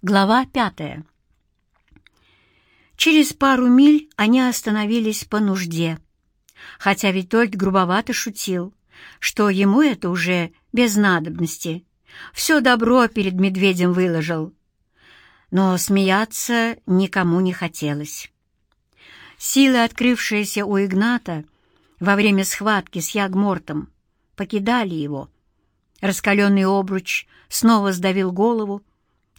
Глава пятая. Через пару миль они остановились по нужде, хотя Витольд грубовато шутил, что ему это уже без надобности. Все добро перед медведем выложил. Но смеяться никому не хотелось. Силы, открывшиеся у Игната во время схватки с Ягмортом, покидали его. Раскаленный обруч снова сдавил голову,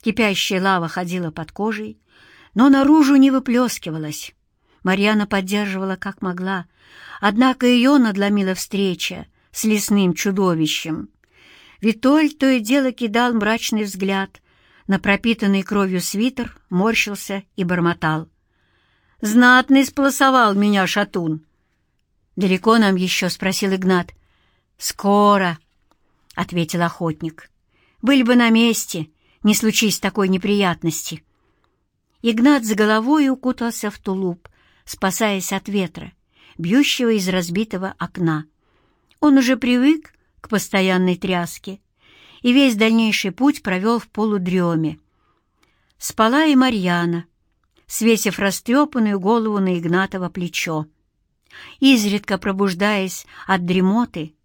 Кипящая лава ходила под кожей, но наружу не выплескивалась. Марьяна поддерживала как могла, однако ее надломила встреча с лесным чудовищем. Витоль то и дело кидал мрачный взгляд на пропитанный кровью свитер, морщился и бормотал. «Знатно сполосовал меня шатун!» «Далеко нам еще?» — спросил Игнат. «Скоро», — ответил охотник. «Были бы на месте, не случись такой неприятности. Игнат за головой укутался в тулуп, спасаясь от ветра, бьющего из разбитого окна. Он уже привык к постоянной тряске и весь дальнейший путь провел в полудреме. Спала и Марьяна, свесив растрепанную голову на Игнатово плечо. Изредка пробуждаясь от дремоты,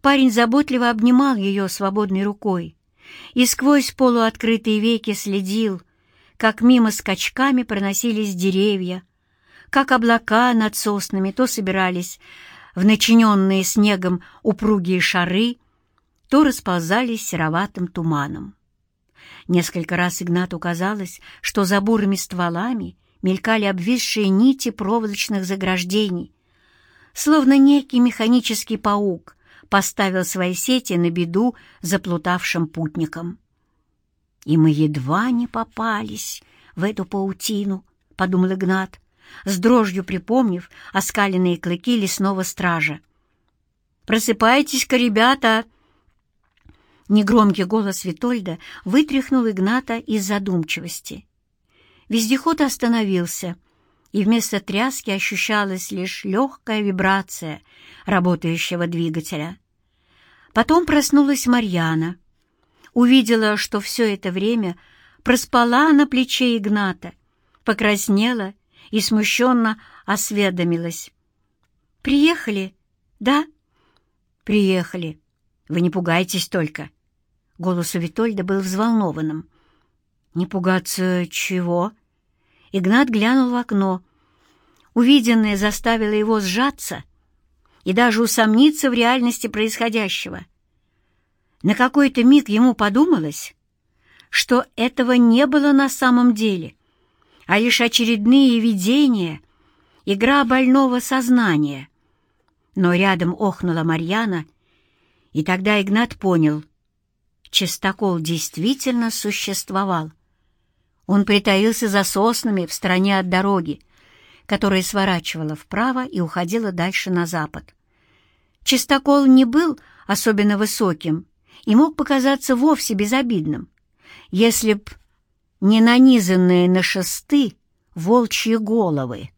парень заботливо обнимал ее свободной рукой, и сквозь полуоткрытые веки следил, как мимо скачками проносились деревья, как облака над соснами то собирались в начиненные снегом упругие шары, то расползались сероватым туманом. Несколько раз Игнату казалось, что за бурыми стволами мелькали обвисшие нити проволочных заграждений, словно некий механический паук поставил свои сети на беду заплутавшим путникам. «И мы едва не попались в эту паутину», — подумал Игнат, с дрожью припомнив оскаленные клыки лесного стража. «Просыпайтесь-ка, ребята!» Негромкий голос Витольда вытряхнул Игната из задумчивости. Вездеход остановился, и вместо тряски ощущалась лишь легкая вибрация работающего двигателя. Потом проснулась Марьяна. Увидела, что все это время проспала на плече Игната, покраснела и смущенно осведомилась. «Приехали, да?» «Приехали. Вы не пугайтесь только». Голос у Витольда был взволнованным. «Не пугаться чего?» Игнат глянул в окно. Увиденное заставило его сжаться — и даже усомниться в реальности происходящего. На какой-то миг ему подумалось, что этого не было на самом деле, а лишь очередные видения, игра больного сознания. Но рядом охнула Марьяна, и тогда Игнат понял, чистокол действительно существовал. Он притаился за соснами в стороне от дороги, которая сворачивала вправо и уходила дальше на запад. Чистокол не был особенно высоким и мог показаться вовсе безобидным, если б не нанизанные на шесты волчьи головы.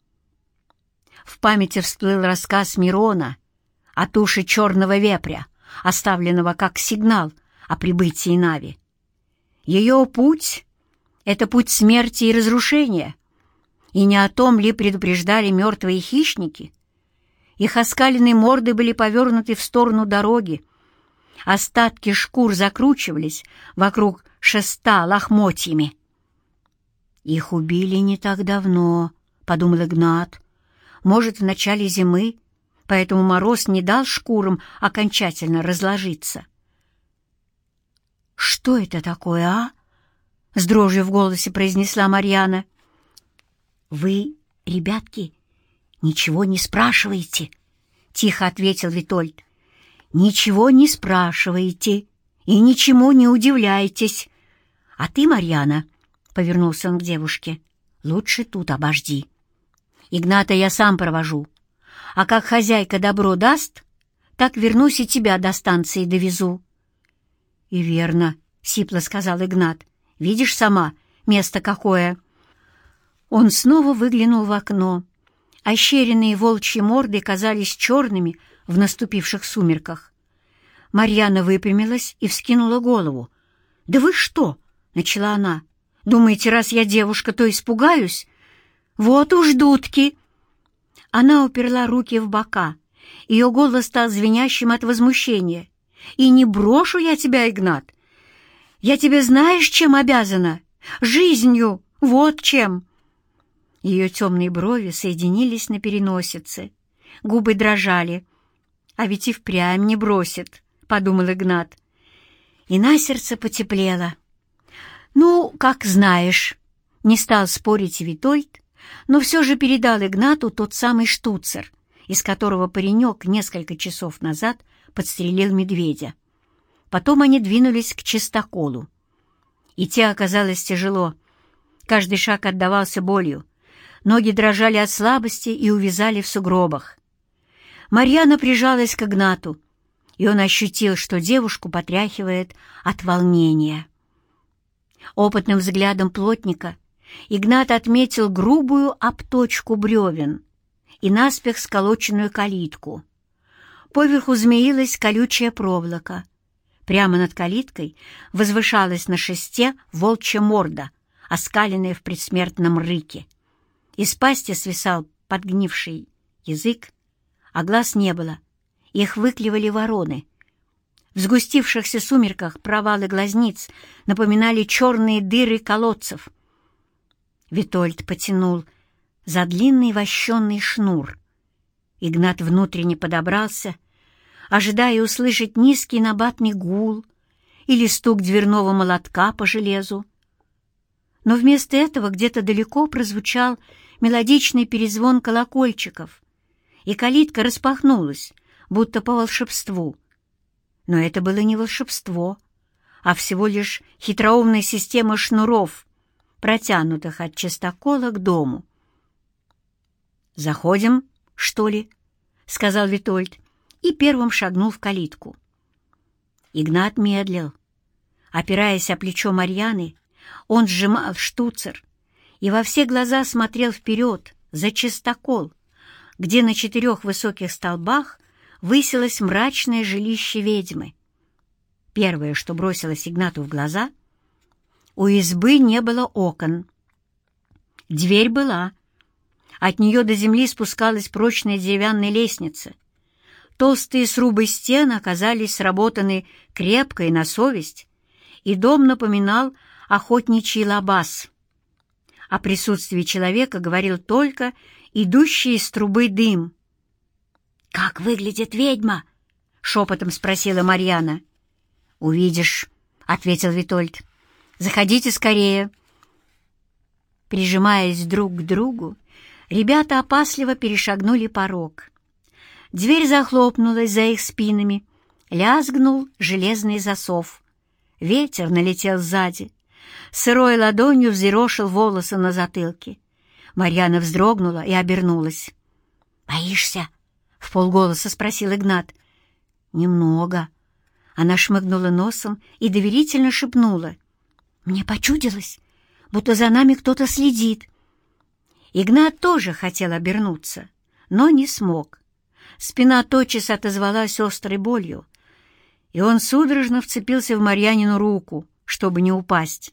В памяти всплыл рассказ Мирона о туше черного вепря, оставленного как сигнал о прибытии Нави. Ее путь — это путь смерти и разрушения — и не о том ли предупреждали мертвые хищники? Их оскаленные морды были повернуты в сторону дороги. Остатки шкур закручивались вокруг шеста лохмотьями. «Их убили не так давно», — подумал Игнат. «Может, в начале зимы, поэтому мороз не дал шкурам окончательно разложиться». «Что это такое, а?» — с дрожью в голосе произнесла Марьяна. «Вы, ребятки, ничего не спрашиваете?» — тихо ответил Витольд. «Ничего не спрашиваете и ничему не удивляйтесь. А ты, Марьяна, — повернулся он к девушке, — лучше тут обожди. Игната я сам провожу, а как хозяйка добро даст, так вернусь и тебя до станции довезу». «И верно», — сипло сказал Игнат, — «видишь сама, место какое». Он снова выглянул в окно. Ощеренные волчьи морды казались черными в наступивших сумерках. Марьяна выпрямилась и вскинула голову. «Да вы что?» — начала она. Думаете, раз я девушка, то испугаюсь? Вот уж дудки!» Она уперла руки в бока. Ее голос стал звенящим от возмущения. «И не брошу я тебя, Игнат! Я тебе знаешь, чем обязана? Жизнью! Вот чем!» Ее темные брови соединились на переносице. Губы дрожали. «А ведь и впрямь не бросит», — подумал Игнат. И на сердце потеплело. «Ну, как знаешь», — не стал спорить Витольд, но все же передал Игнату тот самый штуцер, из которого паренек несколько часов назад подстрелил медведя. Потом они двинулись к чистоколу. Идти оказалось тяжело. Каждый шаг отдавался болью. Ноги дрожали от слабости и увязали в сугробах. Марьяна прижалась к Игнату, и он ощутил, что девушку потряхивает от волнения. Опытным взглядом плотника Игнат отметил грубую обточку бревен и наспех сколоченную калитку. Поверху змеилась колючая проволока. Прямо над калиткой возвышалась на шесте волчья морда, оскаленная в предсмертном рыке. Из пасти свисал подгнивший язык, а глаз не было. Их выклевали вороны. В сгустившихся сумерках провалы глазниц напоминали черные дыры колодцев. Витольд потянул за длинный вощенный шнур. Игнат внутренне подобрался, ожидая услышать низкий набатный гул или стук дверного молотка по железу. Но вместо этого где-то далеко прозвучал мелодичный перезвон колокольчиков, и калитка распахнулась, будто по волшебству. Но это было не волшебство, а всего лишь хитроумная система шнуров, протянутых от чистокола к дому. «Заходим, что ли?» — сказал Витольд и первым шагнул в калитку. Игнат медлил. Опираясь о плечо Марьяны, он сжимал штуцер и во все глаза смотрел вперед, за чистокол, где на четырех высоких столбах высилось мрачное жилище ведьмы. Первое, что бросилось Игнату в глаза — у избы не было окон. Дверь была. От нее до земли спускалась прочная деревянная лестница. Толстые срубы стен оказались сработаны крепко и на совесть, и дом напоминал охотничий лабаз. О присутствии человека говорил только идущий из трубы дым. «Как выглядит ведьма?» — шепотом спросила Марьяна. «Увидишь», — ответил Витольд. Заходите скорее!» Прижимаясь друг к другу, ребята опасливо перешагнули порог. Дверь захлопнулась за их спинами, лязгнул железный засов. Ветер налетел сзади, сырой ладонью взъерошил волосы на затылке. Марьяна вздрогнула и обернулась. «Боишься?» — в полголоса спросил Игнат. «Немного». Она шмыгнула носом и доверительно шепнула. Мне почудилось, будто за нами кто-то следит. Игнат тоже хотел обернуться, но не смог. Спина тотчас отозвалась острой болью, и он судорожно вцепился в Марьянину руку, чтобы не упасть.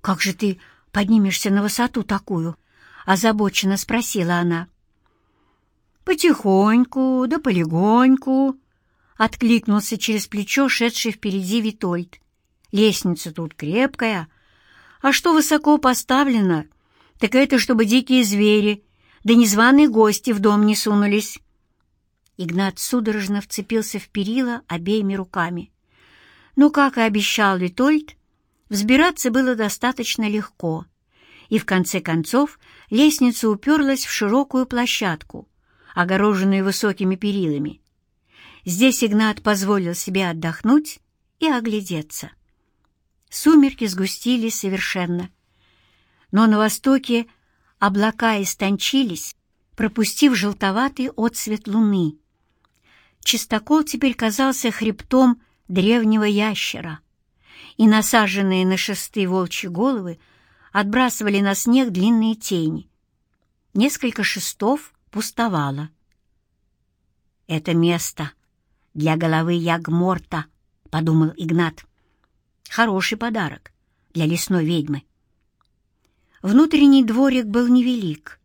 «Как же ты поднимешься на высоту такую?» — озабоченно спросила она. «Потихоньку, да полегоньку», — откликнулся через плечо шедший впереди Витольд. Лестница тут крепкая, а что высоко поставлено, так это чтобы дикие звери да незваные гости в дом не сунулись. Игнат судорожно вцепился в перила обеими руками. Но, как и обещал Витольд, взбираться было достаточно легко, и в конце концов лестница уперлась в широкую площадку, огороженную высокими перилами. Здесь Игнат позволил себе отдохнуть и оглядеться. Сумерки сгустились совершенно. Но на востоке облака истончились, пропустив желтоватый отсвет луны. Чистокол теперь казался хребтом древнего ящера, и насаженные на шесты волчьи головы отбрасывали на снег длинные тени. Несколько шестов пустовало. «Это место для головы Ягморта», — подумал Игнат. Хороший подарок для лесной ведьмы. Внутренний дворик был невелик.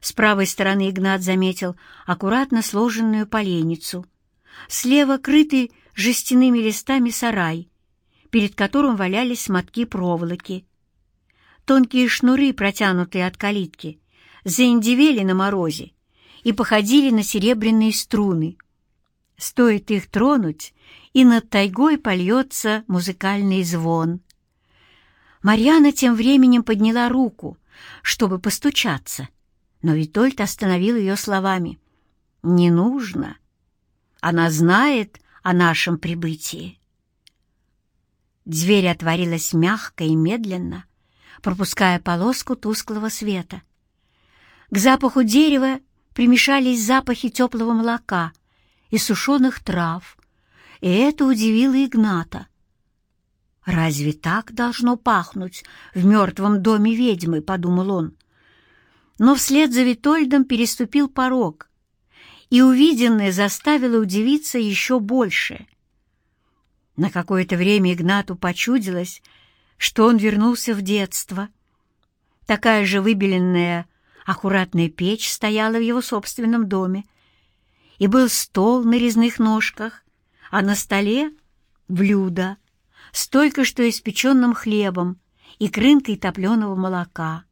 С правой стороны Игнат заметил аккуратно сложенную поленницу. Слева крытый жестяными листами сарай, перед которым валялись мотки проволоки. Тонкие шнуры, протянутые от калитки, заиндивели на морозе и походили на серебряные струны. Стоит их тронуть, и над тайгой польется музыкальный звон. Марьяна тем временем подняла руку, чтобы постучаться, но Витольд остановил ее словами. «Не нужно. Она знает о нашем прибытии». Дверь отворилась мягко и медленно, пропуская полоску тусклого света. К запаху дерева примешались запахи теплого молока и сушеных трав, и это удивило Игната. «Разве так должно пахнуть в мертвом доме ведьмы?» — подумал он. Но вслед за Витольдом переступил порог, и увиденное заставило удивиться еще больше. На какое-то время Игнату почудилось, что он вернулся в детство. Такая же выбеленная, аккуратная печь стояла в его собственном доме, и был стол на резных ножках, а на столе — блюдо с только что испеченным хлебом и крынкой топленого молока.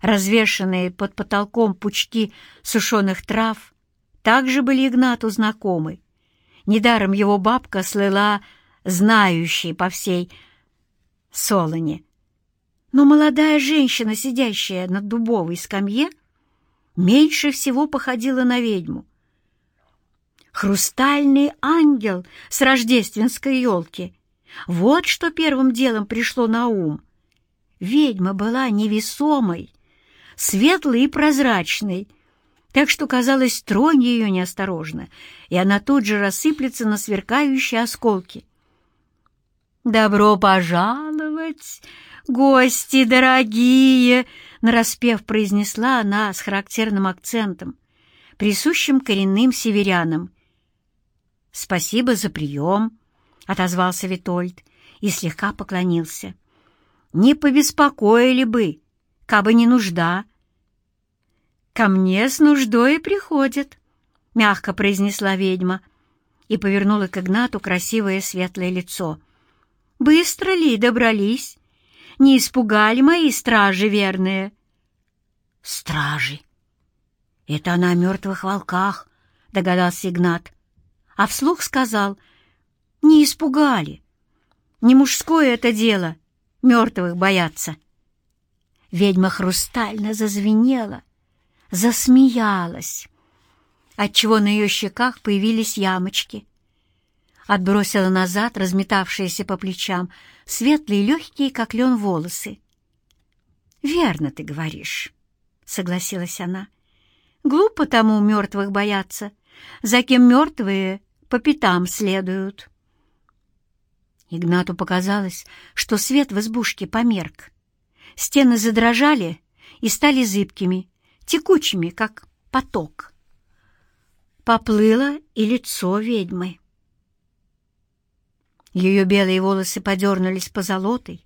Развешанные под потолком пучки сушеных трав также были Игнату знакомы. Недаром его бабка слыла знающей по всей Солоне. Но молодая женщина, сидящая на дубовой скамье, меньше всего походила на ведьму. Хрустальный ангел с рождественской елки. Вот что первым делом пришло на ум. Ведьма была невесомой, светлой и прозрачной, так что, казалось, тронь ее неосторожно, и она тут же рассыплется на сверкающие осколки. «Добро пожаловать, гости дорогие!» — нараспев произнесла она с характерным акцентом, присущим коренным северянам. «Спасибо за прием», — отозвался Витольд и слегка поклонился. «Не побеспокоили бы, кабы не нужда». «Ко мне с нуждой приходят», — мягко произнесла ведьма и повернула к Игнату красивое светлое лицо — Быстро ли добрались? Не испугали мои стражи верные?» «Стражи! Это она о мертвых волках», — догадался Игнат. А вслух сказал, «Не испугали. Не мужское это дело, мертвых бояться». Ведьма хрустально зазвенела, засмеялась, отчего на ее щеках появились ямочки отбросила назад разметавшиеся по плечам светлые легкие, как лен, волосы. «Верно ты говоришь», — согласилась она. «Глупо тому мертвых бояться, за кем мертвые по пятам следуют». Игнату показалось, что свет в избушке померк. Стены задрожали и стали зыбкими, текучими, как поток. Поплыло и лицо ведьмы. Ее белые волосы подернулись позолотой,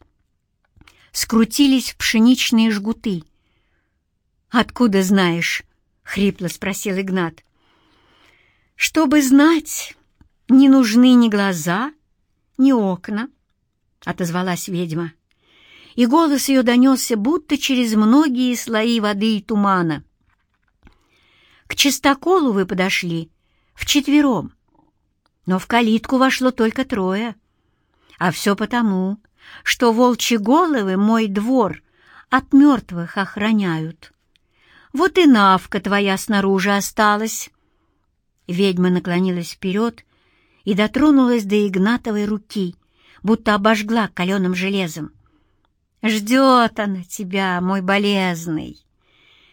скрутились в пшеничные жгуты. «Откуда знаешь?» — хрипло спросил Игнат. «Чтобы знать, не нужны ни глаза, ни окна», — отозвалась ведьма. И голос ее донесся, будто через многие слои воды и тумана. «К чистоколу вы подошли вчетвером, но в калитку вошло только трое. А все потому, что волчьи головы мой двор от мертвых охраняют. Вот и навка твоя снаружи осталась. Ведьма наклонилась вперед и дотронулась до Игнатовой руки, будто обожгла каленым железом. Ждет она тебя, мой болезный,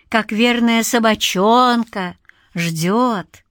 как верная собачонка, ждет.